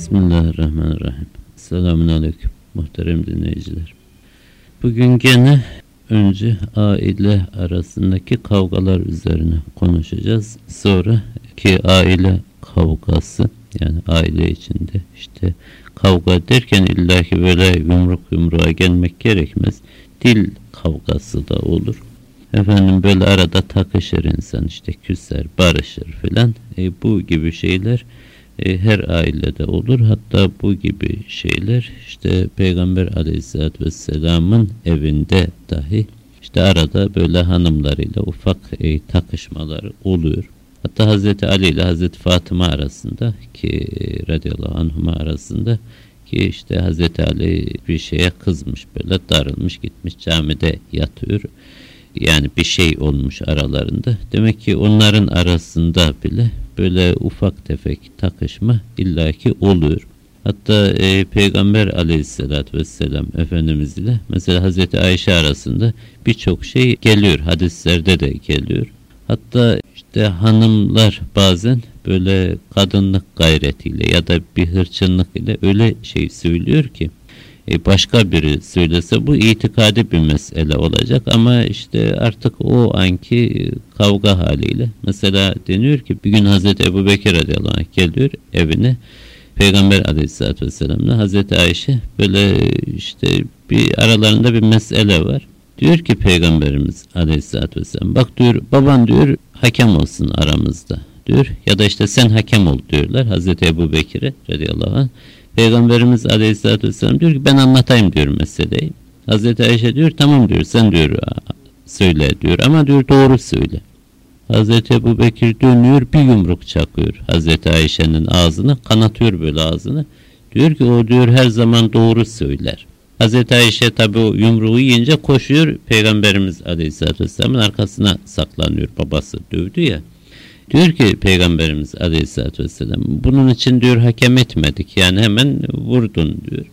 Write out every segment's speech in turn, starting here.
Bismillahirrahmanirrahim. Selamun Aleyküm muhterem dinleyiciler. Bugün gene önce aile arasındaki kavgalar üzerine konuşacağız. Sonra ki aile kavgası yani aile içinde işte kavga derken illaki böyle yumruk yumruğa gelmek gerekmez. Dil kavgası da olur. Efendim böyle arada takışır insan işte küser, barışır filan. E, bu gibi şeyler e, her ailede olur. Hatta bu gibi şeyler işte Peygamber aleyhissalatü vesselamın evinde dahi işte arada böyle hanımlarıyla ufak e, takışmalar oluyor. Hatta Hazreti Ali ile Hazreti Fatıma arasında ki radıyallahu anhuma arasında ki işte Hazreti Ali bir şeye kızmış böyle darılmış gitmiş camide yatıyor. Yani bir şey olmuş aralarında. Demek ki onların arasında bile böyle ufak tefek takışma illaki oluyor. Hatta e, Peygamber aleyhissalatü vesselam Efendimiz ile mesela Hazreti Ayşe arasında birçok şey geliyor. Hadislerde de geliyor. Hatta işte hanımlar bazen böyle kadınlık gayretiyle ya da bir hırçınlık ile öyle şey söylüyor ki başka biri söylese bu itikadi bir mesele olacak ama işte artık o anki kavga haliyle. Mesela deniyor ki bir gün Hazreti Ebu Bekir radıyallahu anh geliyor evine Peygamber aleyhissalatü vesselam'la Hazreti Ayşe böyle işte bir aralarında bir mesele var. Diyor ki Peygamberimiz aleyhissalatü vesselam bak diyor baban diyor hakem olsun aramızda diyor. Ya da işte sen hakem ol diyorlar Hazreti Ebu Bekir'e radıyallahu anh. Peygamberimiz aleyhissalatü vesselam diyor ki ben anlatayım diyor meseleyi. Hazreti Ayşe diyor tamam diyor sen diyor söyle diyor ama diyor doğru söyle. Hazreti Ebu Bekir dönüyor bir yumruk çakıyor Hazreti Ayşe'nin ağzını kanatıyor böyle ağzını. Diyor ki o diyor her zaman doğru söyler. Hazreti Ayşe tabi o yumruğu yiyince koşuyor Peygamberimiz Aleyhisselatü Vesselam'ın arkasına saklanıyor babası dövdü ya. Diyor ki Peygamberimiz Aleyhisselatü Vesselam bunun için diyor hakem etmedik yani hemen vurdun diyor.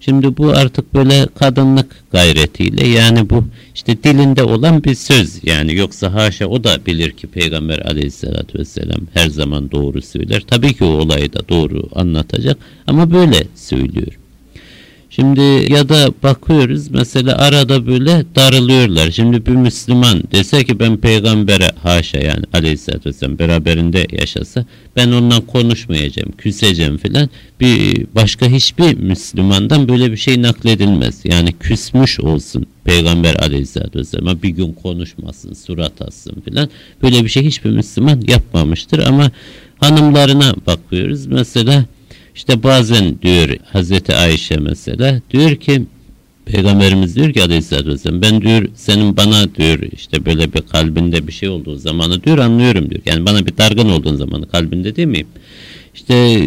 Şimdi bu artık böyle kadınlık gayretiyle yani bu işte dilinde olan bir söz yani yoksa haşa o da bilir ki Peygamber aleyhissalatü vesselam her zaman doğru söyler. Tabii ki o olayı da doğru anlatacak ama böyle söylüyor. Şimdi ya da bakıyoruz mesela arada böyle darılıyorlar. Şimdi bir Müslüman dese ki ben peygambere haşa yani aleyhissalatü vesselam beraberinde yaşasa ben ondan konuşmayacağım, küseceğim filan. Bir başka hiçbir Müslümandan böyle bir şey nakledilmez. Yani küsmüş olsun peygamber aleyhissalatü vesselam bir gün konuşmasın, surat atsın filan. Böyle bir şey hiçbir Müslüman yapmamıştır ama hanımlarına bakıyoruz. Mesela işte bazen diyor Hazreti Ayşe mesela diyor ki Peygamberimiz diyor ki aleyhissalatü vesselam ben diyor senin bana diyor işte böyle bir kalbinde bir şey olduğu zamanı diyor anlıyorum diyor. Yani bana bir dargın olduğun zamanı kalbinde değil miyim? İşte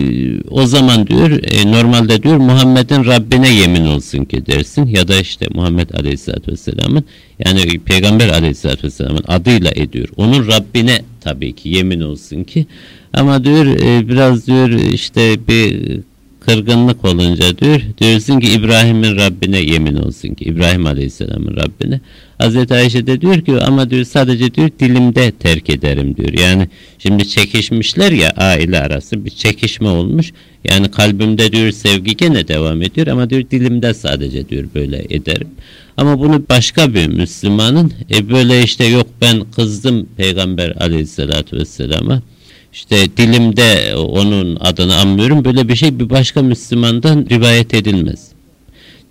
o zaman diyor e, normalde diyor Muhammed'in Rabbine yemin olsun ki dersin ya da işte Muhammed Aleyhisselatü Vesselam'ın yani Peygamber Aleyhisselatü Vesselam'ın adıyla ediyor. Onun Rabbine tabii ki yemin olsun ki ama diyor e, biraz diyor işte bir kırgınlık olunca diyor diyorsun ki İbrahim'in Rabbine yemin olsun ki İbrahim Aleyhisselam'ın Rabbine. Hazreti Ayşe de diyor ki ama diyor sadece diyor dilimde terk ederim diyor. Yani şimdi çekişmişler ya aile arası bir çekişme olmuş. Yani kalbimde diyor sevgi gene devam ediyor ama diyor dilimde sadece diyor böyle ederim. Ama bunu başka bir Müslümanın e böyle işte yok ben kızdım Peygamber Aleyhisselatü Vesselam'a işte dilimde onun adını anmıyorum. Böyle bir şey bir başka Müslümandan rivayet edilmez.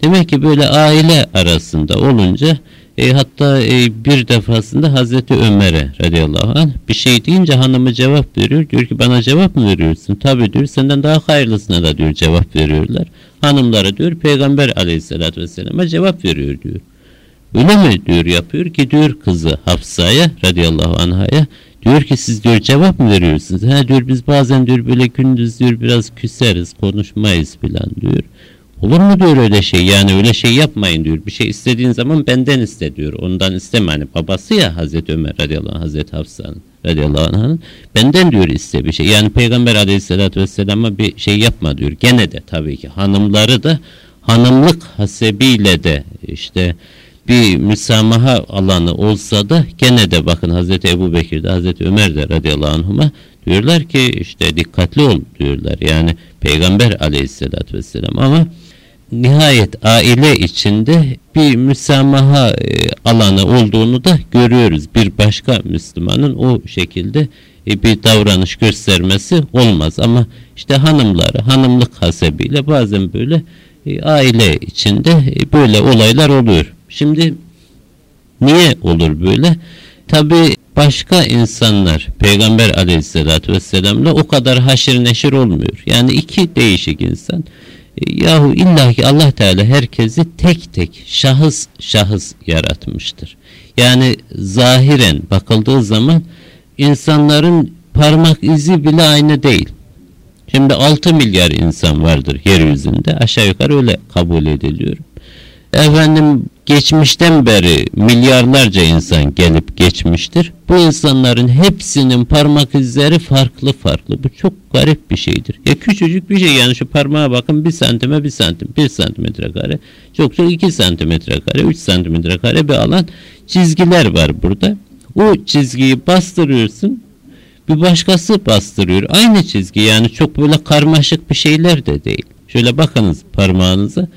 Demek ki böyle aile arasında olunca e, hatta e, bir defasında Hazreti Ömer'e radıyallahu anh bir şey deyince hanımı cevap veriyor. Diyor ki bana cevap mı veriyorsun? Tabi diyor senden daha hayırlısına da diyor cevap veriyorlar. Hanımlara diyor Peygamber aleyhissalatü vesselam'a cevap veriyor diyor. Öyle mi diyor yapıyor ki diyor kızı Hafsa'ya radıyallahu anh'a Diyor ki siz diyor cevap mı veriyorsunuz? Ha diyor biz bazen diyor böyle gündüz diyor biraz küseriz konuşmayız filan diyor. Olur mu diyor öyle şey yani öyle şey yapmayın diyor. Bir şey istediğin zaman benden iste diyor. Ondan isteme hani babası ya Hazreti Ömer radıyallahu anh Hazreti Hafsa'nın radıyallahu anh'ın benden diyor iste bir şey. Yani Peygamber aleyhissalatü vesselam'a bir şey yapma diyor. Gene de tabii ki hanımları da hanımlık hasebiyle de işte bir müsamaha alanı olsa da gene de bakın Hazreti Ebu Bekir'de Hazreti Ömer de radıyallahu anhuma Diyorlar ki işte dikkatli ol diyorlar. Yani Peygamber aleyhissalatü vesselam ama nihayet aile içinde bir müsamaha e, alanı olduğunu da görüyoruz. Bir başka Müslümanın o şekilde e, bir davranış göstermesi olmaz. Ama işte hanımları hanımlık hasebiyle bazen böyle e, aile içinde e, böyle olaylar oluyor. Şimdi niye olur böyle? Tabi başka insanlar Peygamber aleyhissalatü vesselamla o kadar haşir neşir olmuyor. Yani iki değişik insan. Yahu illaki Allah Teala herkesi tek tek şahıs şahıs yaratmıştır. Yani zahiren bakıldığı zaman insanların parmak izi bile aynı değil. Şimdi 6 milyar insan vardır yeryüzünde. Aşağı yukarı öyle kabul ediliyor. Efendim geçmişten beri milyarlarca insan gelip geçmiştir. Bu insanların hepsinin parmak izleri farklı farklı. Bu çok garip bir şeydir. Ya küçücük bir şey yani şu parmağa bakın bir santime bir santim, bir santimetre kare. Çok çok iki santimetre kare, üç santimetre kare bir alan çizgiler var burada. O çizgiyi bastırıyorsun bir başkası bastırıyor. Aynı çizgi yani çok böyle karmaşık bir şeyler de değil. Şöyle bakınız parmağınıza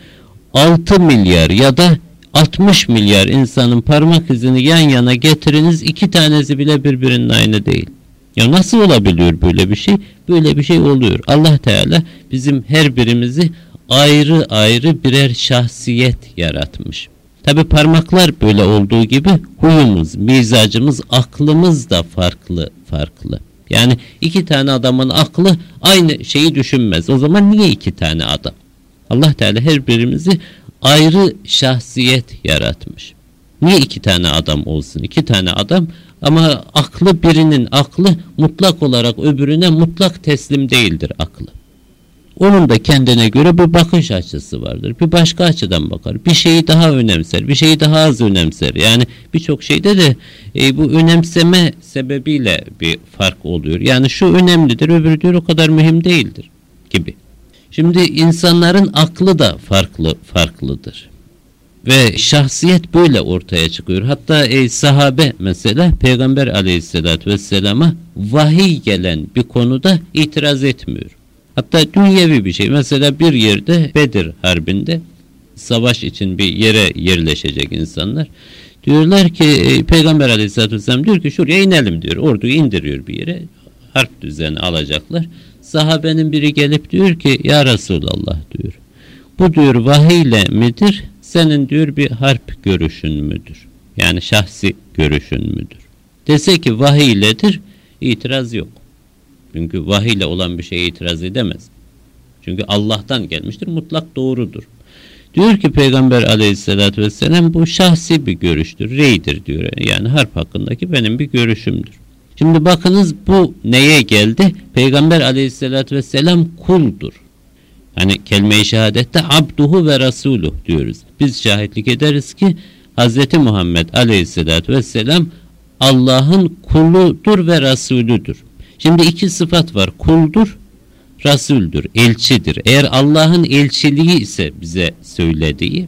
6 milyar ya da 60 milyar insanın parmak izini yan yana getiriniz iki tanesi bile birbirinin aynı değil. Ya nasıl olabiliyor böyle bir şey? Böyle bir şey oluyor. Allah Teala bizim her birimizi ayrı ayrı birer şahsiyet yaratmış. Tabi parmaklar böyle olduğu gibi huyumuz, mizacımız, aklımız da farklı farklı. Yani iki tane adamın aklı aynı şeyi düşünmez. O zaman niye iki tane adam? Allah Teala her birimizi ayrı şahsiyet yaratmış. Niye iki tane adam olsun? İki tane adam ama aklı birinin aklı mutlak olarak öbürüne mutlak teslim değildir aklı. Onun da kendine göre bir bakış açısı vardır. Bir başka açıdan bakar. Bir şeyi daha önemser, bir şeyi daha az önemser. Yani birçok şeyde de e, bu önemseme sebebiyle bir fark oluyor. Yani şu önemlidir, öbürü diyor o kadar mühim değildir gibi. Şimdi insanların aklı da farklı farklıdır. Ve şahsiyet böyle ortaya çıkıyor. Hatta e, sahabe mesela Peygamber aleyhissalatü vesselama vahiy gelen bir konuda itiraz etmiyor. Hatta dünyevi bir şey. Mesela bir yerde Bedir Harbi'nde savaş için bir yere yerleşecek insanlar. Diyorlar ki e, Peygamber Aleyhisselatü Vesselam diyor ki şuraya inelim diyor. Orduyu indiriyor bir yere. Harp düzeni alacaklar. Sahabenin biri gelip diyor ki ya Resulallah diyor. Bu diyor vahiyle midir? Senin diyor bir harp görüşün müdür? Yani şahsi görüşün müdür? Dese ki vahiyledir itiraz yok. Çünkü vahiyle olan bir şeye itiraz edemez. Çünkü Allah'tan gelmiştir, mutlak doğrudur. Diyor ki Peygamber aleyhissalatü vesselam bu şahsi bir görüştür, reydir diyor. Yani harp hakkındaki benim bir görüşümdür. Şimdi bakınız bu neye geldi? Peygamber aleyhissalatü vesselam kuldur. Hani kelime-i şehadette abduhu ve rasuluh diyoruz. Biz şahitlik ederiz ki Hz. Muhammed aleyhissalatü vesselam Allah'ın kuludur ve rasulüdür. Şimdi iki sıfat var. Kuldur, Resuldür, elçidir. Eğer Allah'ın elçiliği ise bize söylediği,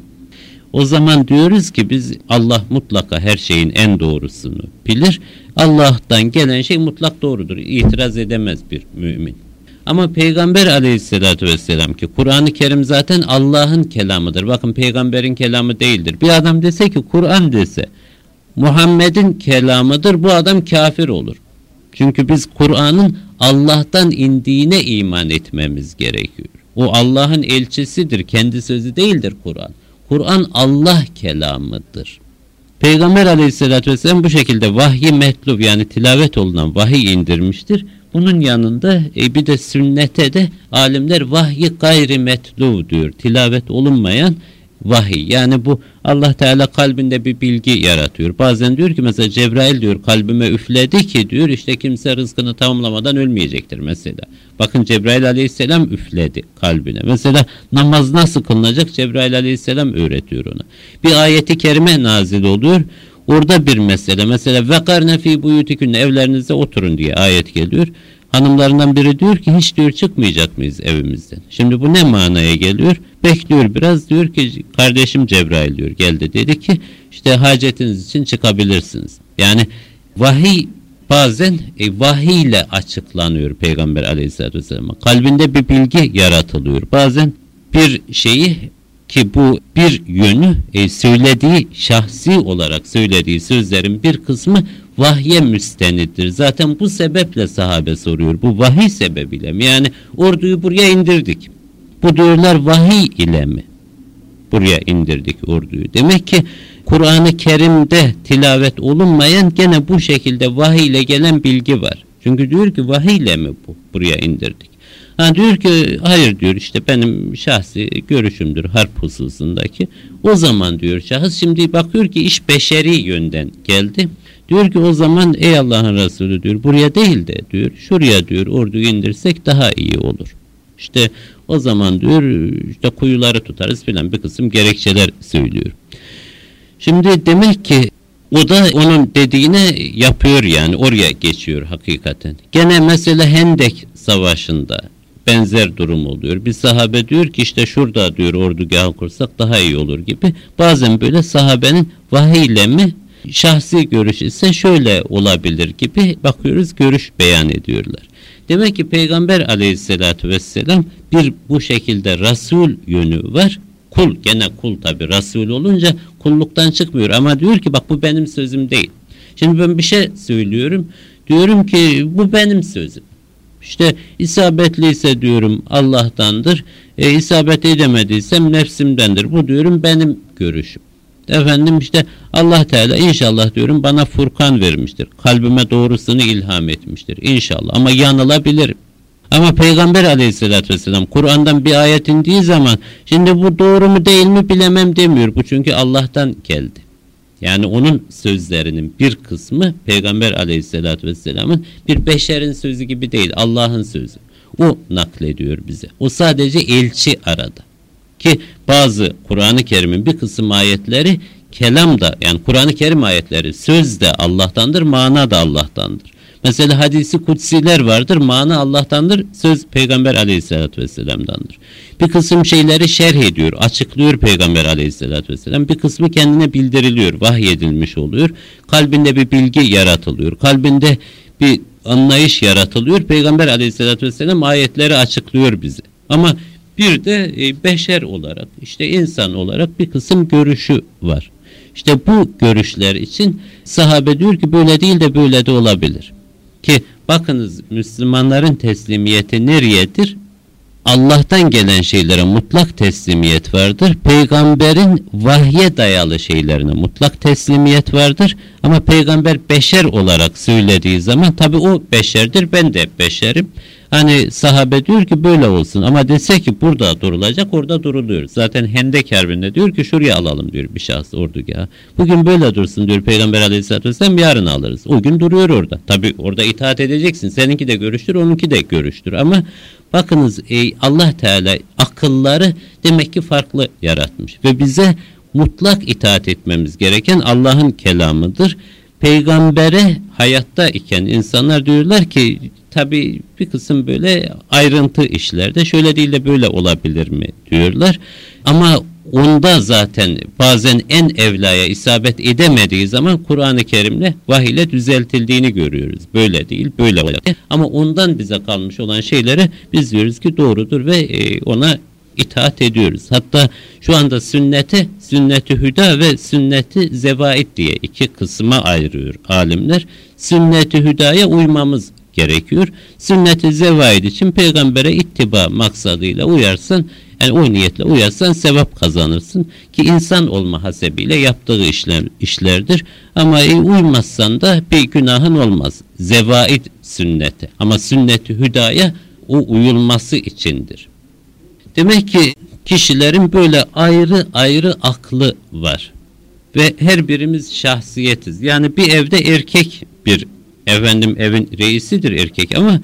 o zaman diyoruz ki biz Allah mutlaka her şeyin en doğrusunu bilir. Allah'tan gelen şey mutlak doğrudur. İtiraz edemez bir mümin. Ama Peygamber aleyhissalatü vesselam ki Kur'an-ı Kerim zaten Allah'ın kelamıdır. Bakın peygamberin kelamı değildir. Bir adam dese ki Kur'an dese Muhammed'in kelamıdır bu adam kafir olur. Çünkü biz Kur'an'ın Allah'tan indiğine iman etmemiz gerekiyor. O Allah'ın elçisidir, kendi sözü değildir Kur'an. Kur'an Allah kelamıdır. Peygamber aleyhissalatü vesselam bu şekilde vahyi metlub yani tilavet olunan vahiy indirmiştir. Bunun yanında e, bir de sünnete de alimler vahyi gayri metlu diyor. Tilavet olunmayan vahiy. Yani bu Allah Teala kalbinde bir bilgi yaratıyor. Bazen diyor ki mesela Cebrail diyor kalbime üfledi ki diyor işte kimse rızkını tamamlamadan ölmeyecektir mesela. Bakın Cebrail aleyhisselam üfledi kalbine. Mesela namaz nasıl kılınacak Cebrail aleyhisselam öğretiyor ona. Bir ayeti kerime nazil oluyor. Orada bir mesele mesela vekarne fi buyutikünne evlerinizde oturun diye ayet geliyor. Hanımlarından biri diyor ki hiç diyor çıkmayacak mıyız evimizden? Şimdi bu ne manaya geliyor? Bekliyor biraz diyor ki kardeşim Cebrail diyor geldi dedi ki işte hacetiniz için çıkabilirsiniz. Yani vahiy bazen e, vahiy ile açıklanıyor Peygamber aleyhissalatü vesselam. Kalbinde bir bilgi yaratılıyor. Bazen bir şeyi ki bu bir yönü e, söylediği şahsi olarak söylediği sözlerin bir kısmı vahye müstenittir. Zaten bu sebeple sahabe soruyor. Bu vahiy sebebiyle mi? Yani orduyu buraya indirdik. Bu diyorlar vahiy ile mi? Buraya indirdik orduyu. Demek ki Kur'an-ı Kerim'de tilavet olunmayan gene bu şekilde vahiy ile gelen bilgi var. Çünkü diyor ki vahiy ile mi bu buraya indirdik? Ha diyor ki hayır diyor işte benim şahsi görüşümdür harp hususundaki. O zaman diyor şahıs şimdi bakıyor ki iş beşeri yönden geldi. Diyor ki o zaman ey Allah'ın Resulü diyor buraya değil de diyor şuraya diyor orduyu indirsek daha iyi olur. İşte o zaman diyor işte kuyuları tutarız filan bir kısım gerekçeler söylüyor. Şimdi demek ki o da onun dediğine yapıyor yani oraya geçiyor hakikaten. Gene mesela Hendek Savaşı'nda benzer durum oluyor. Bir sahabe diyor ki işte şurada diyor ordugahı kursak daha iyi olur gibi. Bazen böyle sahabenin vahiyle mi şahsi görüş ise şöyle olabilir gibi bakıyoruz görüş beyan ediyorlar. Demek ki Peygamber aleyhissalatü vesselam bir bu şekilde Resul yönü var. Kul gene kul tabi Resul olunca kulluktan çıkmıyor ama diyor ki bak bu benim sözüm değil. Şimdi ben bir şey söylüyorum. Diyorum ki bu benim sözüm. İşte isabetliyse diyorum Allah'tandır. E, isabet edemediysem nefsimdendir. Bu diyorum benim görüşüm. Efendim işte Allah Teala inşallah diyorum bana Furkan vermiştir. Kalbime doğrusunu ilham etmiştir. İnşallah ama yanılabilirim. Ama Peygamber aleyhissalatü vesselam Kur'an'dan bir ayet indiği zaman şimdi bu doğru mu değil mi bilemem demiyor. Bu çünkü Allah'tan geldi. Yani onun sözlerinin bir kısmı Peygamber aleyhissalatü vesselamın bir beşerin sözü gibi değil Allah'ın sözü. O naklediyor bize. O sadece elçi arada. Ki bazı Kur'an-ı Kerim'in bir kısım ayetleri kelam da yani Kur'an-ı Kerim ayetleri söz de Allah'tandır, mana da Allah'tandır. Mesela hadisi kutsiler vardır. Mana Allah'tandır. Söz Peygamber aleyhissalatü vesselam'dandır. Bir kısım şeyleri şerh ediyor. Açıklıyor Peygamber aleyhissalatü vesselam. Bir kısmı kendine bildiriliyor. Vahyedilmiş oluyor. Kalbinde bir bilgi yaratılıyor. Kalbinde bir anlayış yaratılıyor. Peygamber aleyhissalatü vesselam ayetleri açıklıyor bize. Ama bir de e, beşer olarak işte insan olarak bir kısım görüşü var. İşte bu görüşler için sahabe diyor ki böyle değil de böyle de olabilir. Ki bakınız Müslümanların teslimiyeti nereyedir? Allah'tan gelen şeylere mutlak teslimiyet vardır. Peygamberin vahye dayalı şeylerine mutlak teslimiyet vardır. Ama peygamber beşer olarak söylediği zaman tabi o beşerdir ben de beşerim. Hani sahabe diyor ki böyle olsun ama dese ki burada durulacak orada duruluyor. Zaten Hendek Harbi'nde diyor ki şuraya alalım diyor bir şahs ordugahı. Bugün böyle dursun diyor Peygamber Aleyhisselatü Vesselam yarın alırız. O gün duruyor orada. Tabi orada itaat edeceksin. Seninki de görüştür onunki de görüştür ama bakınız ey Allah Teala akılları demek ki farklı yaratmış ve bize mutlak itaat etmemiz gereken Allah'ın kelamıdır. Peygambere hayatta iken insanlar diyorlar ki tabi bir kısım böyle ayrıntı işlerde şöyle değil de böyle olabilir mi diyorlar. Ama onda zaten bazen en evlaya isabet edemediği zaman Kur'an-ı Kerim'le vahiyle düzeltildiğini görüyoruz. Böyle değil, böyle olacak. Ama ondan bize kalmış olan şeylere biz diyoruz ki doğrudur ve e, ona itaat ediyoruz. Hatta şu anda sünneti, sünneti hüda ve sünneti zevait diye iki kısma ayırıyor alimler. Sünneti hüdaya uymamız gerekiyor. Sünnet-i zevaid için peygambere ittiba maksadıyla uyarsan yani o niyetle uyarsan sevap kazanırsın ki insan olma hasebiyle yaptığı işler, işlerdir. Ama e, uymazsan da bir günahın olmaz. Zevaid sünneti ama sünneti hüdaya o uyulması içindir. Demek ki kişilerin böyle ayrı ayrı aklı var. Ve her birimiz şahsiyetiz. Yani bir evde erkek bir efendim evin reisidir erkek ama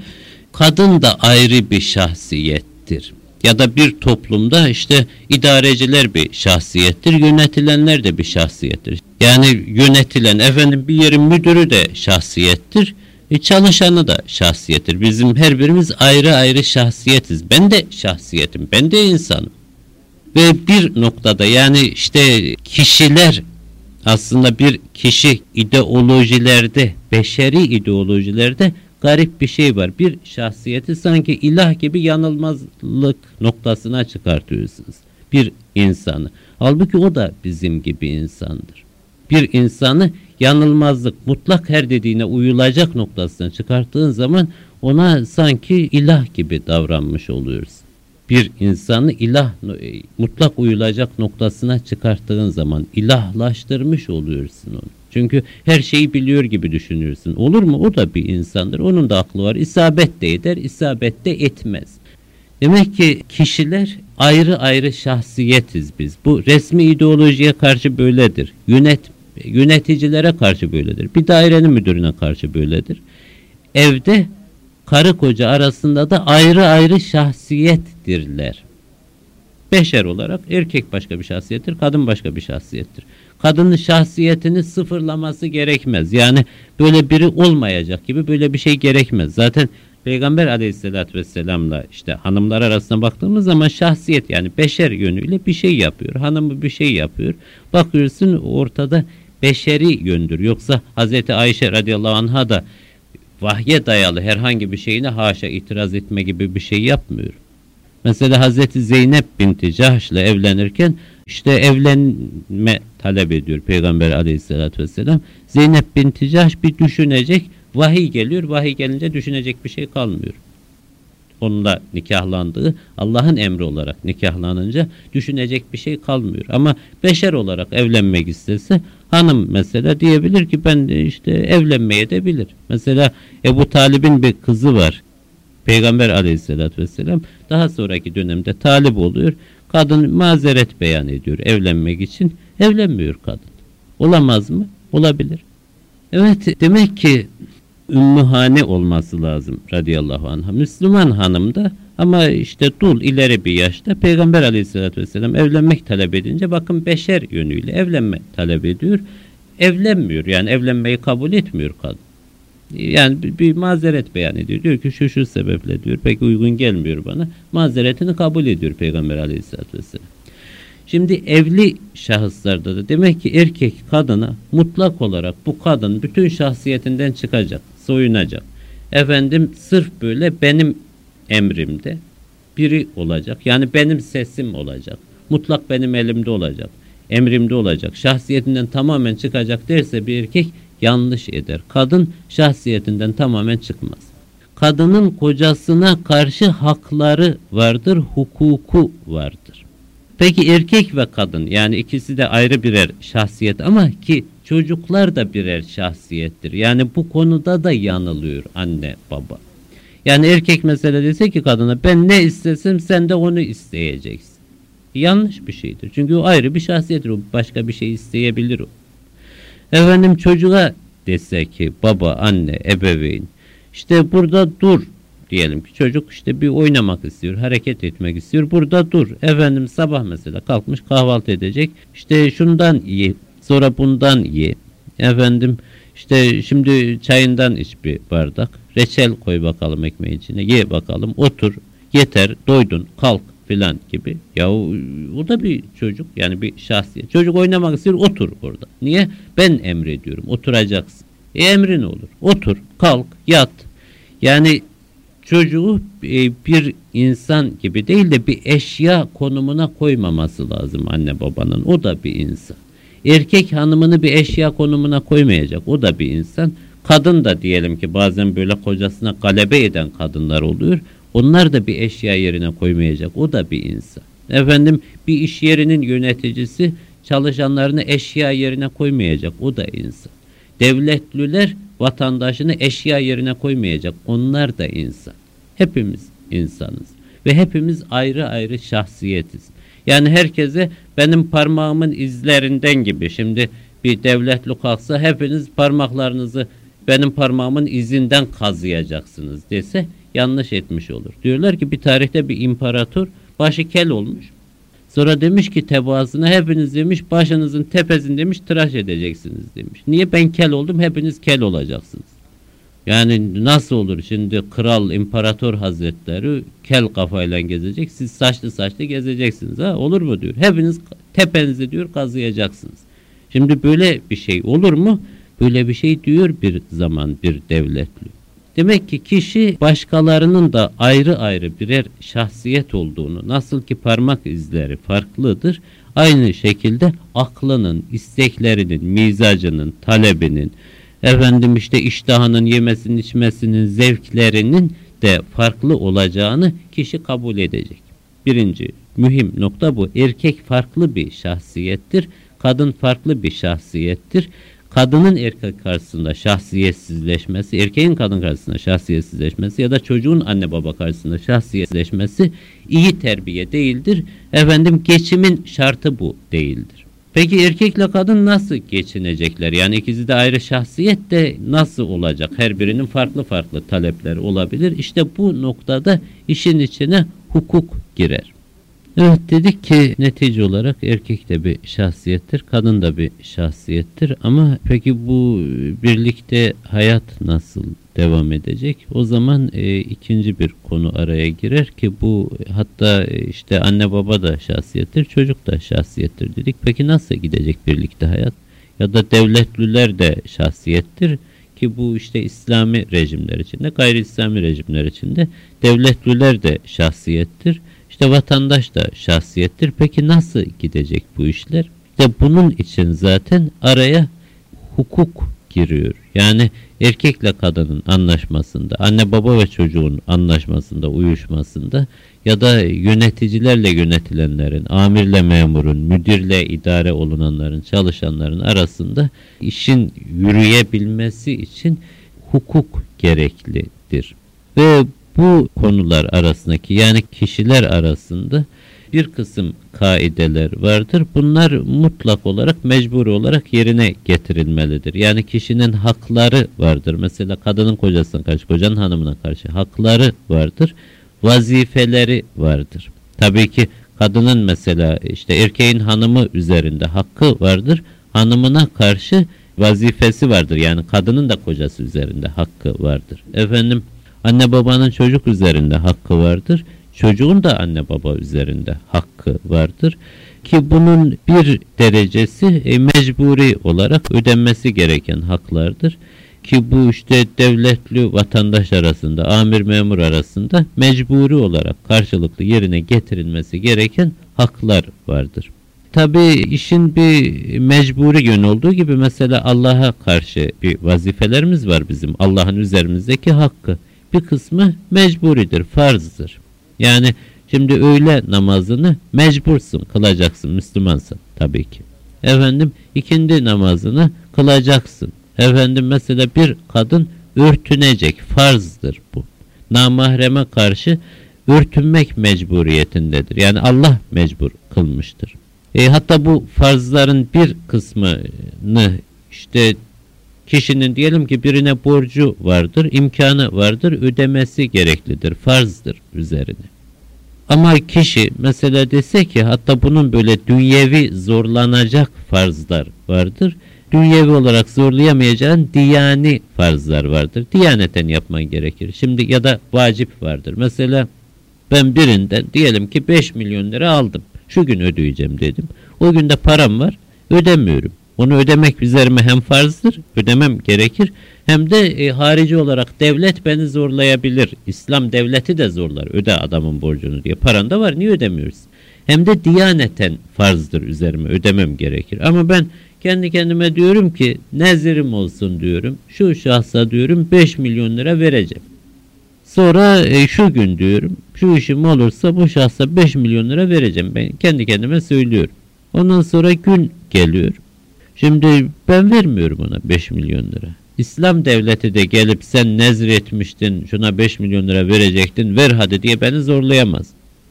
kadın da ayrı bir şahsiyettir. Ya da bir toplumda işte idareciler bir şahsiyettir, yönetilenler de bir şahsiyettir. Yani yönetilen efendim bir yerin müdürü de şahsiyettir. E çalışanı da şahsiyettir. Bizim her birimiz ayrı ayrı şahsiyetiz. Ben de şahsiyetim, ben de insanım. Ve bir noktada yani işte kişiler aslında bir kişi ideolojilerde, beşeri ideolojilerde garip bir şey var. Bir şahsiyeti sanki ilah gibi yanılmazlık noktasına çıkartıyorsunuz. Bir insanı. Halbuki o da bizim gibi insandır. Bir insanı yanılmazlık, mutlak her dediğine uyulacak noktasına çıkarttığın zaman ona sanki ilah gibi davranmış oluyoruz. Bir insanı ilah, e, mutlak uyulacak noktasına çıkarttığın zaman ilahlaştırmış oluyorsun onu. Çünkü her şeyi biliyor gibi düşünürsün. Olur mu? O da bir insandır. Onun da aklı var. İsabet de eder, isabet de etmez. Demek ki kişiler ayrı ayrı şahsiyetiz biz. Bu resmi ideolojiye karşı böyledir. Yönet yöneticilere karşı böyledir. Bir dairenin müdürüne karşı böyledir. Evde karı koca arasında da ayrı ayrı şahsiyettirler. Beşer olarak erkek başka bir şahsiyettir, kadın başka bir şahsiyettir. Kadının şahsiyetini sıfırlaması gerekmez. Yani böyle biri olmayacak gibi böyle bir şey gerekmez. Zaten Peygamber aleyhissalatü vesselamla işte hanımlar arasında baktığımız zaman şahsiyet yani beşer yönüyle bir şey yapıyor. Hanımı bir şey yapıyor. Bakıyorsun ortada beşeri yöndür. Yoksa Hazreti Ayşe radıyallahu anh'a da vahye dayalı herhangi bir şeyine haşa itiraz etme gibi bir şey yapmıyor. Mesela Hazreti Zeynep binti Cahş'la evlenirken işte evlenme talep ediyor Peygamber aleyhissalatü vesselam. Zeynep binti Cahş bir düşünecek. Vahiy geliyor. Vahiy gelince düşünecek bir şey kalmıyor. Onunla nikahlandığı Allah'ın emri olarak nikahlanınca düşünecek bir şey kalmıyor. Ama beşer olarak evlenmek istese hanım mesela diyebilir ki ben işte evlenmeye de bilir. Mesela Ebu Talib'in bir kızı var. Peygamber aleyhissalatü vesselam daha sonraki dönemde talip oluyor. Kadın mazeret beyan ediyor evlenmek için. Evlenmiyor kadın. Olamaz mı? Olabilir. Evet demek ki ümmühane olması lazım radıyallahu anh'a. Müslüman hanım da ama işte dul ileri bir yaşta Peygamber aleyhissalatü vesselam evlenmek talep edince bakın beşer yönüyle evlenme talep ediyor. Evlenmiyor yani evlenmeyi kabul etmiyor kadın. Yani bir, bir mazeret beyan ediyor. Diyor ki şu şu sebeple diyor pek uygun gelmiyor bana. Mazeretini kabul ediyor Peygamber aleyhissalatü vesselam. Şimdi evli şahıslarda da demek ki erkek kadına mutlak olarak bu kadın bütün şahsiyetinden çıkacak, soyunacak. Efendim sırf böyle benim emrimde biri olacak. Yani benim sesim olacak. Mutlak benim elimde olacak. Emrimde olacak. Şahsiyetinden tamamen çıkacak derse bir erkek yanlış eder. Kadın şahsiyetinden tamamen çıkmaz. Kadının kocasına karşı hakları vardır, hukuku vardır. Peki erkek ve kadın yani ikisi de ayrı birer şahsiyet ama ki çocuklar da birer şahsiyettir. Yani bu konuda da yanılıyor anne baba. Yani erkek mesela dese ki kadına ben ne istesem sen de onu isteyeceksin. Yanlış bir şeydir. Çünkü o ayrı bir şahsiyettir. O başka bir şey isteyebilir o. Efendim çocuğa dese ki baba, anne, ebeveyn işte burada dur diyelim ki çocuk işte bir oynamak istiyor, hareket etmek istiyor. Burada dur. Efendim sabah mesela kalkmış kahvaltı edecek. İşte şundan ye, sonra bundan ye. Efendim işte şimdi çayından iç bir bardak. Reçel koy bakalım ekmeğin içine. Ye bakalım. Otur. Yeter. Doydun. Kalk filan gibi. Ya o, da bir çocuk yani bir şahsiyet. Çocuk oynamak istiyor otur orada. Niye? Ben emrediyorum. Oturacaksın. E emrin olur. Otur, kalk, yat. Yani çocuğu e, bir insan gibi değil de bir eşya konumuna koymaması lazım anne babanın. O da bir insan. Erkek hanımını bir eşya konumuna koymayacak. O da bir insan. Kadın da diyelim ki bazen böyle kocasına galebe eden kadınlar oluyor. Onlar da bir eşya yerine koymayacak. O da bir insan. Efendim bir iş yerinin yöneticisi çalışanlarını eşya yerine koymayacak. O da insan. Devletliler vatandaşını eşya yerine koymayacak. Onlar da insan. Hepimiz insanız. Ve hepimiz ayrı ayrı şahsiyetiz. Yani herkese benim parmağımın izlerinden gibi. Şimdi bir devletli kalksa hepiniz parmaklarınızı benim parmağımın izinden kazıyacaksınız dese yanlış etmiş olur. Diyorlar ki bir tarihte bir imparator başı kel olmuş. Sonra demiş ki tebaasına hepiniz demiş başınızın tepesini demiş tıraş edeceksiniz demiş. Niye ben kel oldum hepiniz kel olacaksınız. Yani nasıl olur şimdi kral imparator hazretleri kel kafayla gezecek siz saçlı saçlı gezeceksiniz ha olur mu diyor. Hepiniz tepenizi diyor kazıyacaksınız. Şimdi böyle bir şey olur mu? Böyle bir şey diyor bir zaman bir devletli. Demek ki kişi başkalarının da ayrı ayrı birer şahsiyet olduğunu, nasıl ki parmak izleri farklıdır, aynı şekilde aklının, isteklerinin, mizacının, talebinin, efendim işte iştahının, yemesinin, içmesinin, zevklerinin de farklı olacağını kişi kabul edecek. Birinci mühim nokta bu. Erkek farklı bir şahsiyettir, kadın farklı bir şahsiyettir kadının erkek karşısında şahsiyetsizleşmesi, erkeğin kadın karşısında şahsiyetsizleşmesi ya da çocuğun anne baba karşısında şahsiyetsizleşmesi iyi terbiye değildir. Efendim geçimin şartı bu değildir. Peki erkekle kadın nasıl geçinecekler? Yani ikisi de ayrı şahsiyet de nasıl olacak? Her birinin farklı farklı talepleri olabilir. İşte bu noktada işin içine hukuk girer. Evet dedik ki netice olarak erkek de bir şahsiyettir, kadın da bir şahsiyettir ama peki bu birlikte hayat nasıl devam edecek? O zaman e, ikinci bir konu araya girer ki bu hatta e, işte anne baba da şahsiyettir, çocuk da şahsiyettir dedik. Peki nasıl gidecek birlikte hayat? Ya da devletliler de şahsiyettir ki bu işte İslami rejimler içinde, gayri İslami rejimler içinde devletliler de şahsiyettir. İşte vatandaş da şahsiyettir. Peki nasıl gidecek bu işler? İşte bunun için zaten araya hukuk giriyor. Yani erkekle kadının anlaşmasında, anne baba ve çocuğun anlaşmasında, uyuşmasında ya da yöneticilerle yönetilenlerin, amirle memurun, müdirle idare olunanların, çalışanların arasında işin yürüyebilmesi için hukuk gereklidir. Ve bu konular arasındaki yani kişiler arasında bir kısım kaideler vardır. Bunlar mutlak olarak mecburi olarak yerine getirilmelidir. Yani kişinin hakları vardır. Mesela kadının kocasına karşı, kocanın hanımına karşı hakları vardır. Vazifeleri vardır. Tabii ki kadının mesela işte erkeğin hanımı üzerinde hakkı vardır. Hanımına karşı vazifesi vardır. Yani kadının da kocası üzerinde hakkı vardır. Efendim Anne babanın çocuk üzerinde hakkı vardır. Çocuğun da anne baba üzerinde hakkı vardır. Ki bunun bir derecesi e, mecburi olarak ödenmesi gereken haklardır. Ki bu işte devletli vatandaş arasında, amir memur arasında mecburi olarak karşılıklı yerine getirilmesi gereken haklar vardır. Tabi işin bir mecburi yönü olduğu gibi mesela Allah'a karşı bir vazifelerimiz var bizim. Allah'ın üzerimizdeki hakkı bir kısmı mecburidir, farzdır. Yani şimdi öğle namazını mecbursun, kılacaksın Müslümansın tabii ki. Efendim ikindi namazını kılacaksın. Efendim mesela bir kadın örtünecek, farzdır bu. Namahreme karşı örtünmek mecburiyetindedir. Yani Allah mecbur kılmıştır. E, hatta bu farzların bir kısmını işte Kişinin diyelim ki birine borcu vardır, imkanı vardır, ödemesi gereklidir, farzdır üzerine. Ama kişi mesela dese ki hatta bunun böyle dünyevi zorlanacak farzlar vardır. Dünyevi olarak zorlayamayacağın diyani farzlar vardır. Diyaneten yapman gerekir. Şimdi ya da vacip vardır. Mesela ben birinden diyelim ki 5 milyon lira aldım. Şu gün ödeyeceğim dedim. O günde param var ödemiyorum. Onu ödemek üzerime hem farzdır, ödemem gerekir. Hem de e, harici olarak devlet beni zorlayabilir. İslam devleti de zorlar. Öde adamın borcunu diye. Paran da var niye ödemiyoruz? Hem de diyaneten farzdır üzerime ödemem gerekir. Ama ben kendi kendime diyorum ki nezirim olsun diyorum. Şu şahsa diyorum 5 milyon lira vereceğim. Sonra e, şu gün diyorum şu işim olursa bu şahsa 5 milyon lira vereceğim. Ben kendi kendime söylüyorum. Ondan sonra gün geliyor. Şimdi ben vermiyorum ona 5 milyon lira. İslam devleti de gelip sen nezir etmiştin şuna 5 milyon lira verecektin ver hadi diye beni zorlayamaz.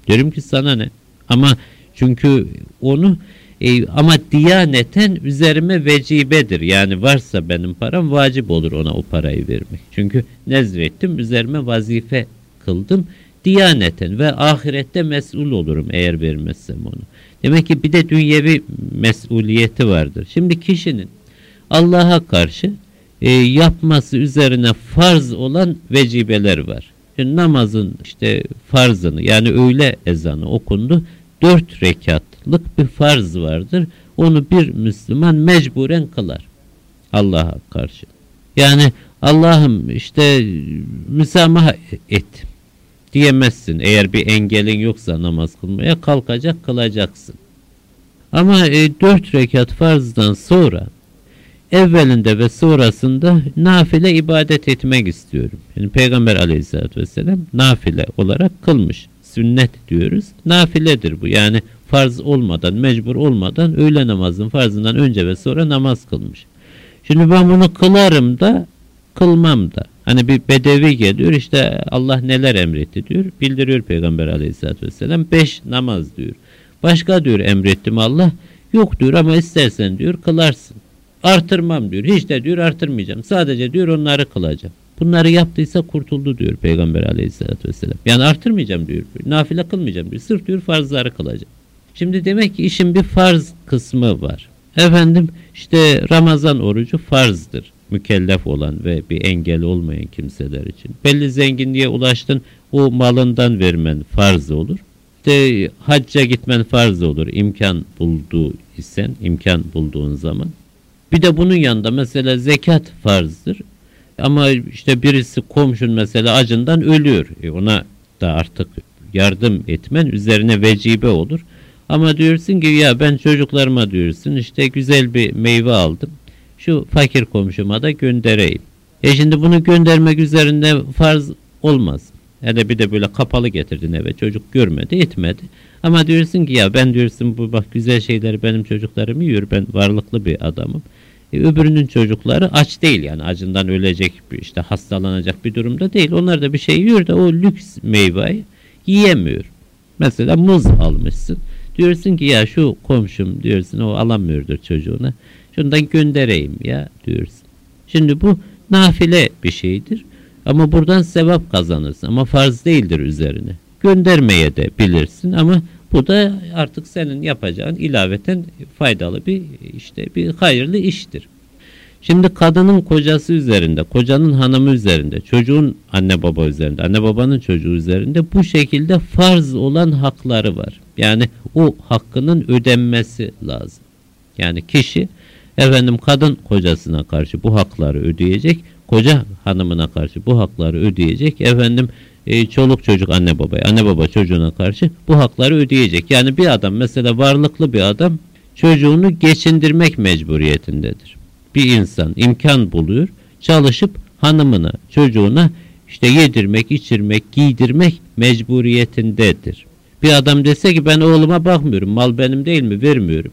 Diyorum ki sana ne? Ama çünkü onu e, ama diyaneten üzerime vecibedir. Yani varsa benim param vacip olur ona o parayı vermek. Çünkü nezrettim üzerime vazife kıldım. Diyaneten ve ahirette mesul olurum eğer vermezsem onu. Demek ki bir de dünyevi mesuliyeti vardır. Şimdi kişinin Allah'a karşı e, yapması üzerine farz olan vecibeler var. Şimdi namazın işte farzını yani öğle ezanı okundu. Dört rekatlık bir farz vardır. onu bir Müslüman mecburen kılar. Allah'a karşı. Yani Allah'ım işte müsamaha et diyemezsin. Eğer bir engelin yoksa namaz kılmaya kalkacak kılacaksın. Ama e, dört rekat farzdan sonra evvelinde ve sonrasında nafile ibadet etmek istiyorum. Yani Peygamber aleyhissalatü vesselam nafile olarak kılmış. Sünnet diyoruz. Nafiledir bu. Yani farz olmadan, mecbur olmadan öğle namazın farzından önce ve sonra namaz kılmış. Şimdi ben bunu kılarım da kılmam da. Hani bir bedevi geliyor işte Allah neler emretti diyor. Bildiriyor Peygamber aleyhissalatü vesselam. Beş namaz diyor. Başka diyor emrettim Allah. Yok diyor ama istersen diyor kılarsın. Artırmam diyor. Hiç de diyor artırmayacağım. Sadece diyor onları kılacağım. Bunları yaptıysa kurtuldu diyor Peygamber aleyhissalatü vesselam. Yani artırmayacağım diyor. Nafile kılmayacağım diyor. Sırf diyor farzları kılacağım. Şimdi demek ki işin bir farz kısmı var. Efendim işte Ramazan orucu farzdır. Mükellef olan ve bir engel olmayan kimseler için. Belli zenginliğe ulaştın o malından vermen farz olur. İşte hacca gitmen farz olur. imkan bulduğu isen, imkan bulduğun zaman. Bir de bunun yanında mesela zekat farzdır. Ama işte birisi komşun mesela acından ölüyor. E ona da artık yardım etmen üzerine vecibe olur. Ama diyorsun ki ya ben çocuklarıma diyorsun işte güzel bir meyve aldım. Şu fakir komşuma da göndereyim. E şimdi bunu göndermek üzerinde farz olmaz. Hele bir de böyle kapalı getirdin eve çocuk görmedi etmedi. Ama diyorsun ki ya ben diyorsun bu bak güzel şeyleri benim çocuklarım yiyor ben varlıklı bir adamım. E, öbürünün çocukları aç değil yani acından ölecek işte hastalanacak bir durumda değil. Onlar da bir şey yiyor da o lüks meyveyi yiyemiyor. Mesela muz almışsın. Diyorsun ki ya şu komşum diyorsun o alamıyordur çocuğuna. Şundan göndereyim ya diyorsun. Şimdi bu nafile bir şeydir. Ama buradan sevap kazanırsın. Ama farz değildir üzerine. Göndermeye de bilirsin ama bu da artık senin yapacağın ilaveten faydalı bir işte bir hayırlı iştir. Şimdi kadının kocası üzerinde, kocanın hanımı üzerinde, çocuğun anne baba üzerinde, anne babanın çocuğu üzerinde bu şekilde farz olan hakları var. Yani o hakkının ödenmesi lazım. Yani kişi efendim kadın kocasına karşı bu hakları ödeyecek, koca hanımına karşı bu hakları ödeyecek. Efendim e, çoluk çocuk anne babaya, anne baba çocuğuna karşı bu hakları ödeyecek. Yani bir adam mesela varlıklı bir adam çocuğunu geçindirmek mecburiyetindedir. Bir insan imkan buluyor, çalışıp hanımına, çocuğuna işte yedirmek, içirmek, giydirmek mecburiyetindedir. Bir adam dese ki ben oğluma bakmıyorum, mal benim değil mi, vermiyorum.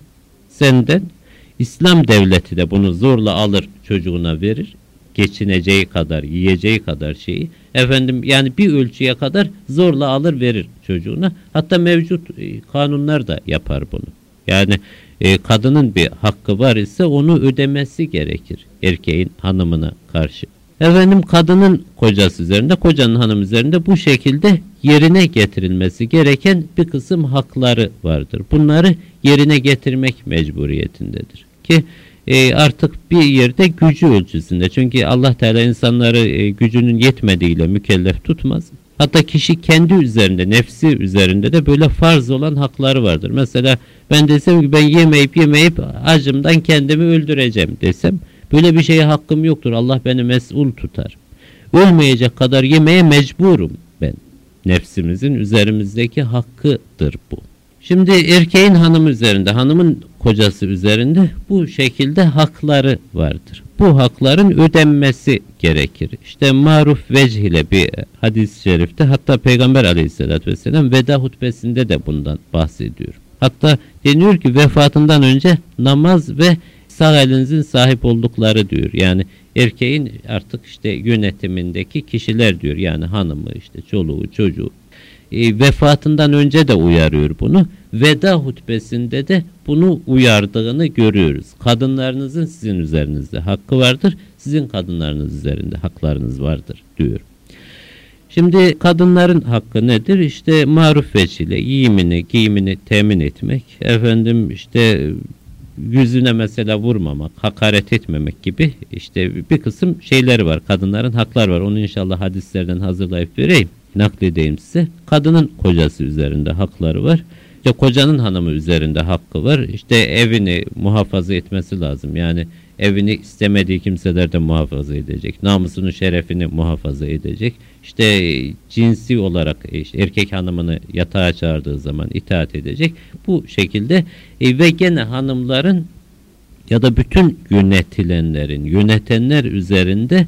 Senden İslam devleti de bunu zorla alır çocuğuna verir geçineceği kadar, yiyeceği kadar şeyi efendim yani bir ölçüye kadar zorla alır verir çocuğuna. Hatta mevcut e, kanunlar da yapar bunu. Yani e, kadının bir hakkı var ise onu ödemesi gerekir erkeğin hanımına karşı. Efendim kadının kocası üzerinde, kocanın hanım üzerinde bu şekilde yerine getirilmesi gereken bir kısım hakları vardır. Bunları yerine getirmek mecburiyetindedir. Ki e, artık bir yerde gücü ölçüsünde. Çünkü Allah Teala insanları e, gücünün yetmediğiyle mükellef tutmaz. Hatta kişi kendi üzerinde, nefsi üzerinde de böyle farz olan hakları vardır. Mesela ben desem ki ben yemeyip yemeyip acımdan kendimi öldüreceğim desem böyle bir şeye hakkım yoktur. Allah beni mesul tutar. Ölmeyecek kadar yemeye mecburum ben. Nefsimizin üzerimizdeki hakkıdır bu. Şimdi erkeğin hanım üzerinde, hanımın kocası üzerinde bu şekilde hakları vardır. Bu hakların ödenmesi gerekir. İşte maruf vecih ile bir hadis-i şerifte hatta Peygamber aleyhissalatü vesselam veda hutbesinde de bundan bahsediyor. Hatta deniyor ki vefatından önce namaz ve sağ elinizin sahip oldukları diyor. Yani erkeğin artık işte yönetimindeki kişiler diyor. Yani hanımı işte çoluğu çocuğu e, vefatından önce de uyarıyor bunu. Veda hutbesinde de bunu uyardığını görüyoruz. Kadınlarınızın sizin üzerinizde hakkı vardır. Sizin kadınlarınız üzerinde haklarınız vardır diyor. Şimdi kadınların hakkı nedir? İşte maruf veçile yiyimini, giyimini temin etmek. Efendim işte yüzüne mesela vurmamak, hakaret etmemek gibi işte bir kısım şeyleri var. Kadınların haklar var. Onu inşallah hadislerden hazırlayıp vereyim nakledeyim size. Kadının kocası üzerinde hakları var. İşte kocanın hanımı üzerinde hakkı var. İşte evini muhafaza etmesi lazım. Yani evini istemediği kimseler de muhafaza edecek. Namusunu, şerefini muhafaza edecek. İşte cinsi olarak işte erkek hanımını yatağa çağırdığı zaman itaat edecek. Bu şekilde e, ve gene hanımların ya da bütün yönetilenlerin, yönetenler üzerinde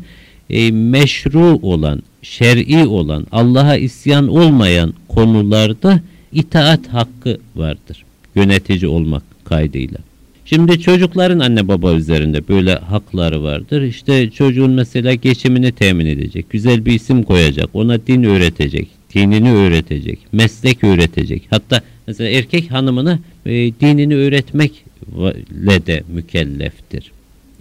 e, meşru olan, şer'i olan, Allah'a isyan olmayan konularda itaat hakkı vardır. Yönetici olmak kaydıyla. Şimdi çocukların anne baba üzerinde böyle hakları vardır. İşte çocuğun mesela geçimini temin edecek, güzel bir isim koyacak, ona din öğretecek, dinini öğretecek, meslek öğretecek. Hatta mesela erkek hanımına e, dinini öğretmekle de mükelleftir.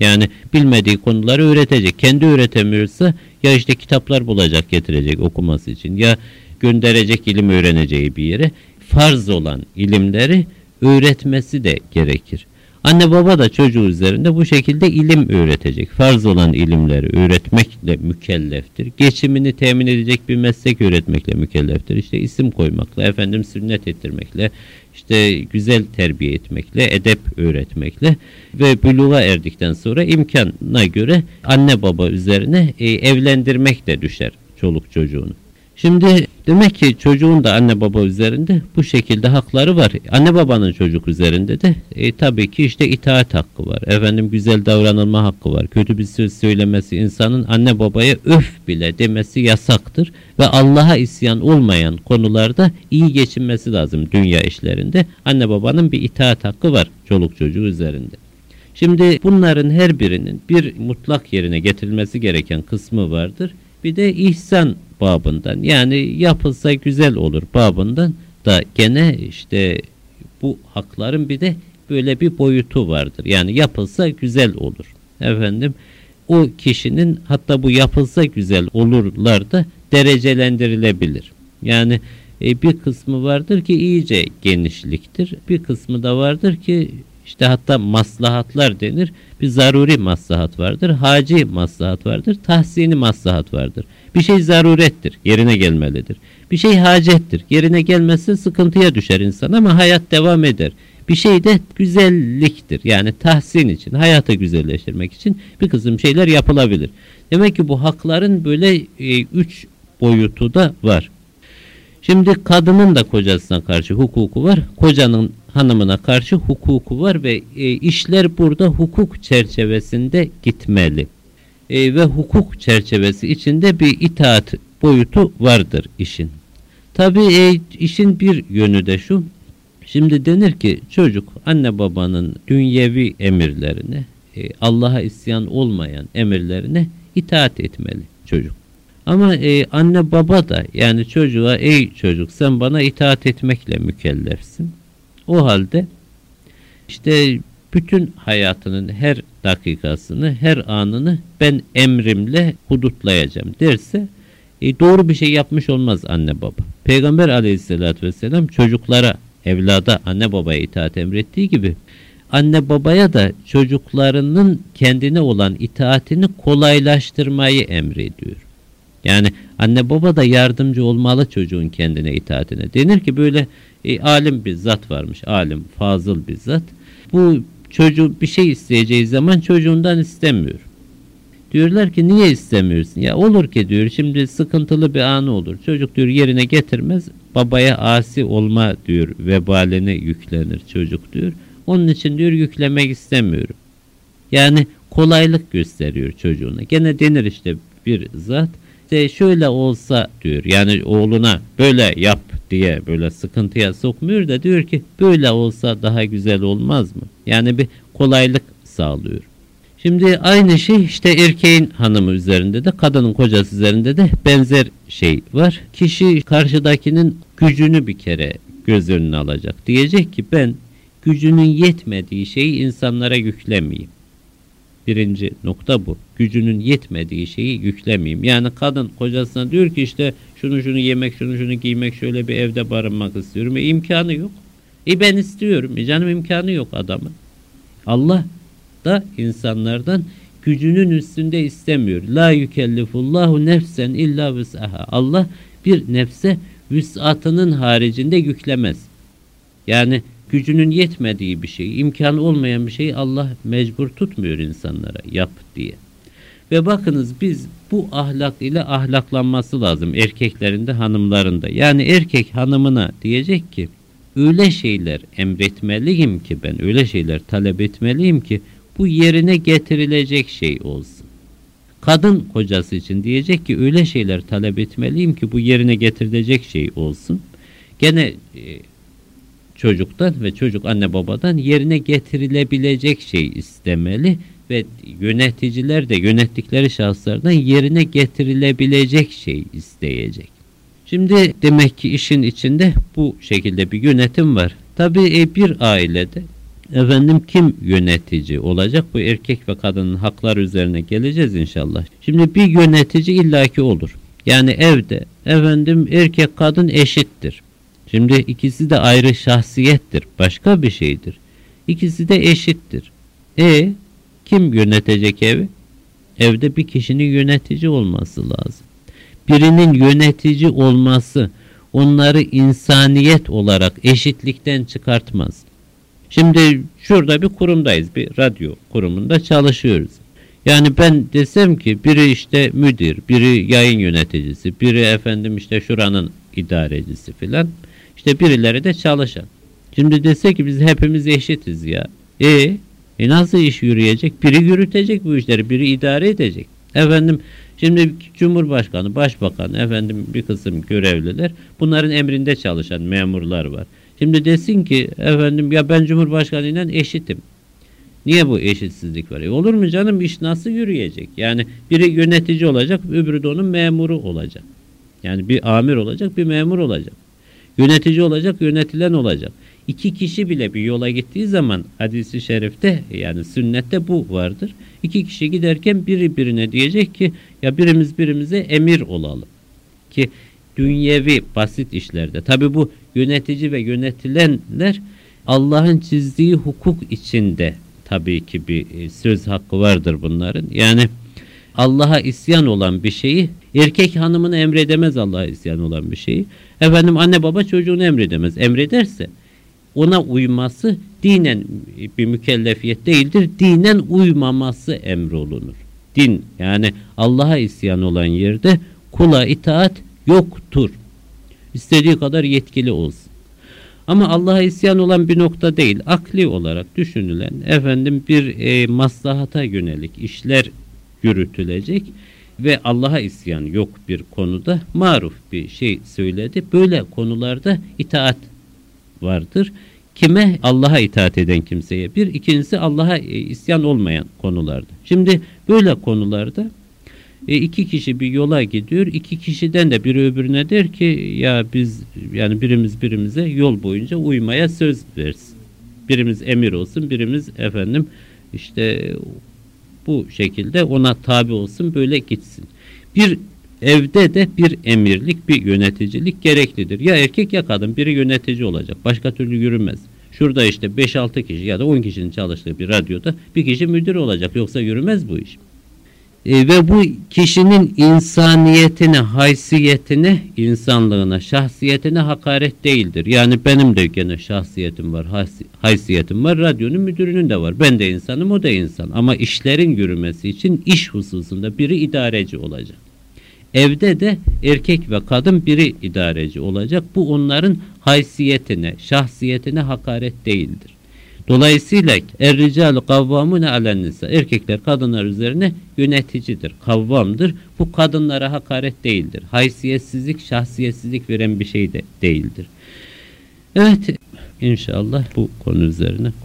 Yani bilmediği konuları öğretecek. Kendi öğretemiyorsa ya işte kitaplar bulacak getirecek okuması için ya gönderecek ilim öğreneceği bir yere farz olan ilimleri öğretmesi de gerekir. Anne baba da çocuğu üzerinde bu şekilde ilim öğretecek. Farz olan ilimleri öğretmekle mükelleftir. Geçimini temin edecek bir meslek öğretmekle mükelleftir. İşte isim koymakla, efendim sünnet ettirmekle, işte güzel terbiye etmekle, edep öğretmekle ve buluğa erdikten sonra imkanına göre anne baba üzerine e, evlendirmek de düşer çoluk çocuğunu. Şimdi demek ki çocuğun da anne baba üzerinde bu şekilde hakları var. Anne babanın çocuk üzerinde de e, tabii ki işte itaat hakkı var. Efendim güzel davranılma hakkı var. Kötü bir söz söylemesi insanın anne babaya öf bile demesi yasaktır. Ve Allah'a isyan olmayan konularda iyi geçinmesi lazım dünya işlerinde. Anne babanın bir itaat hakkı var çoluk çocuğu üzerinde. Şimdi bunların her birinin bir mutlak yerine getirilmesi gereken kısmı vardır. Bir de ihsan babından yani yapılsa güzel olur babından da gene işte bu hakların bir de böyle bir boyutu vardır. Yani yapılsa güzel olur. Efendim o kişinin hatta bu yapılsa güzel olurlar da derecelendirilebilir. Yani e, bir kısmı vardır ki iyice genişliktir. Bir kısmı da vardır ki işte hatta maslahatlar denir. Bir zaruri maslahat vardır. Haci maslahat vardır. Tahsini maslahat vardır. Bir şey zarurettir. Yerine gelmelidir. Bir şey hacettir. Yerine gelmezse sıkıntıya düşer insan ama hayat devam eder. Bir şey de güzelliktir. Yani tahsin için, hayatı güzelleştirmek için bir kısım şeyler yapılabilir. Demek ki bu hakların böyle e, üç boyutu da var. Şimdi kadının da kocasına karşı hukuku var. Kocanın hanımına karşı hukuku var ve e, işler burada hukuk çerçevesinde gitmeli. E, ve hukuk çerçevesi içinde bir itaat boyutu vardır işin. Tabi e, işin bir yönü de şu. Şimdi denir ki çocuk anne babanın dünyevi emirlerine, e, Allah'a isyan olmayan emirlerine itaat etmeli çocuk. Ama e, anne baba da yani çocuğa ey çocuk sen bana itaat etmekle mükellefsin. O halde işte bütün hayatının her dakikasını, her anını ben emrimle hudutlayacağım derse e, doğru bir şey yapmış olmaz anne baba. Peygamber aleyhissalatü vesselam çocuklara, evlada anne babaya itaat emrettiği gibi anne babaya da çocuklarının kendine olan itaatini kolaylaştırmayı emrediyor. Yani anne baba da yardımcı olmalı çocuğun kendine itaatine. Denir ki böyle e, alim bir zat varmış. Alim, fazıl bir zat. Bu çocuğu bir şey isteyeceği zaman çocuğundan istemiyor. Diyorlar ki niye istemiyorsun? Ya olur ki diyor şimdi sıkıntılı bir anı olur. Çocuk diyor yerine getirmez. Babaya asi olma diyor vebaline yüklenir çocuk diyor. Onun için diyor yüklemek istemiyorum. Yani kolaylık gösteriyor çocuğuna. Gene denir işte bir zat işte şöyle olsa diyor. Yani oğluna böyle yap diye böyle sıkıntıya sokmuyor da diyor ki böyle olsa daha güzel olmaz mı? Yani bir kolaylık sağlıyor. Şimdi aynı şey işte erkeğin hanımı üzerinde de kadının kocası üzerinde de benzer şey var. Kişi karşıdakinin gücünü bir kere göz önüne alacak. Diyecek ki ben gücünün yetmediği şeyi insanlara yüklemeyeyim. Birinci nokta bu. Gücünün yetmediği şeyi yüklemeyeyim. Yani kadın kocasına diyor ki işte şunu şunu yemek, şunu şunu giymek, şöyle bir evde barınmak istiyorum. E imkanı yok. E ben istiyorum. E canım imkanı yok adamın. Allah da insanlardan gücünün üstünde istemiyor. La yükellifullahu nefsen illa vüs'aha. Allah bir nefse vüs'atının haricinde yüklemez. Yani gücünün yetmediği bir şey, imkanı olmayan bir şeyi Allah mecbur tutmuyor insanlara yap diye. Ve bakınız biz bu ahlak ile ahlaklanması lazım erkeklerinde hanımlarında. Yani erkek hanımına diyecek ki öyle şeyler emretmeliyim ki ben öyle şeyler talep etmeliyim ki bu yerine getirilecek şey olsun. Kadın kocası için diyecek ki öyle şeyler talep etmeliyim ki bu yerine getirilecek şey olsun. Gene e, çocuktan ve çocuk anne babadan yerine getirilebilecek şey istemeli ve yöneticiler de yönettikleri şahıslardan yerine getirilebilecek şey isteyecek. Şimdi demek ki işin içinde bu şekilde bir yönetim var. Tabii e, bir ailede efendim kim yönetici olacak? Bu erkek ve kadının haklar üzerine geleceğiz inşallah. Şimdi bir yönetici illaki olur. Yani evde efendim erkek kadın eşittir. Şimdi ikisi de ayrı şahsiyettir. Başka bir şeydir. İkisi de eşittir. E kim yönetecek evi? Evde bir kişinin yönetici olması lazım. Birinin yönetici olması onları insaniyet olarak eşitlikten çıkartmaz. Şimdi şurada bir kurumdayız. Bir radyo kurumunda çalışıyoruz. Yani ben desem ki biri işte müdür, biri yayın yöneticisi, biri efendim işte şuranın idarecisi filan. İşte birileri de çalışan. Şimdi dese ki biz hepimiz eşitiz ya. E, e nasıl iş yürüyecek? Biri yürütecek bu işleri, biri idare edecek. Efendim şimdi Cumhurbaşkanı, Başbakan, efendim bir kısım görevliler bunların emrinde çalışan memurlar var. Şimdi desin ki efendim ya ben Cumhurbaşkanı ile eşitim. Niye bu eşitsizlik var? E olur mu canım iş nasıl yürüyecek? Yani biri yönetici olacak, öbürü de onun memuru olacak. Yani bir amir olacak, bir memur olacak. Yönetici olacak, yönetilen olacak. İki kişi bile bir yola gittiği zaman hadisi şerifte yani sünnette bu vardır. İki kişi giderken biri birine diyecek ki ya birimiz birimize emir olalım. Ki dünyevi basit işlerde. Tabi bu yönetici ve yönetilenler Allah'ın çizdiği hukuk içinde tabii ki bir e, söz hakkı vardır bunların. Yani Allah'a isyan olan bir şeyi erkek hanımını emredemez Allah'a isyan olan bir şeyi. Efendim anne baba çocuğunu emredemez. Emrederse ona uyması dinen bir mükellefiyet değildir. Dinen uymaması emrolunur. Din yani Allah'a isyan olan yerde kula itaat yoktur. İstediği kadar yetkili olsun. Ama Allah'a isyan olan bir nokta değil. Akli olarak düşünülen efendim bir e, maslahata yönelik işler yürütülecek ve Allah'a isyan yok bir konuda maruf bir şey söyledi. Böyle konularda itaat vardır. Kime? Allah'a itaat eden kimseye. Bir, ikincisi Allah'a e, isyan olmayan konularda. Şimdi böyle konularda e, iki kişi bir yola gidiyor. İki kişiden de biri öbürüne der ki ya biz yani birimiz birimize yol boyunca uymaya söz versin. Birimiz emir olsun, birimiz efendim işte bu şekilde ona tabi olsun böyle gitsin. Bir evde de bir emirlik, bir yöneticilik gereklidir. Ya erkek ya kadın biri yönetici olacak. Başka türlü yürümez. Şurada işte 5-6 kişi ya da 10 kişinin çalıştığı bir radyoda bir kişi müdür olacak. Yoksa yürümez bu iş. E, ve bu kişinin insaniyetine, haysiyetine, insanlığına, şahsiyetine hakaret değildir. Yani benim de gene şahsiyetim var, haysiyetim var, radyonun müdürünün de var. Ben de insanım, o da insan. Ama işlerin yürümesi için iş hususunda biri idareci olacak. Evde de erkek ve kadın biri idareci olacak. Bu onların haysiyetine, şahsiyetine hakaret değildir. Dolayısıyla er-ricalu kavvamune alennisa. Erkekler kadınlar üzerine yöneticidir, kavvamdır. Bu kadınlara hakaret değildir. Haysiyetsizlik, şahsiyetsizlik veren bir şey de değildir. Evet, inşallah bu konu üzerine konuş.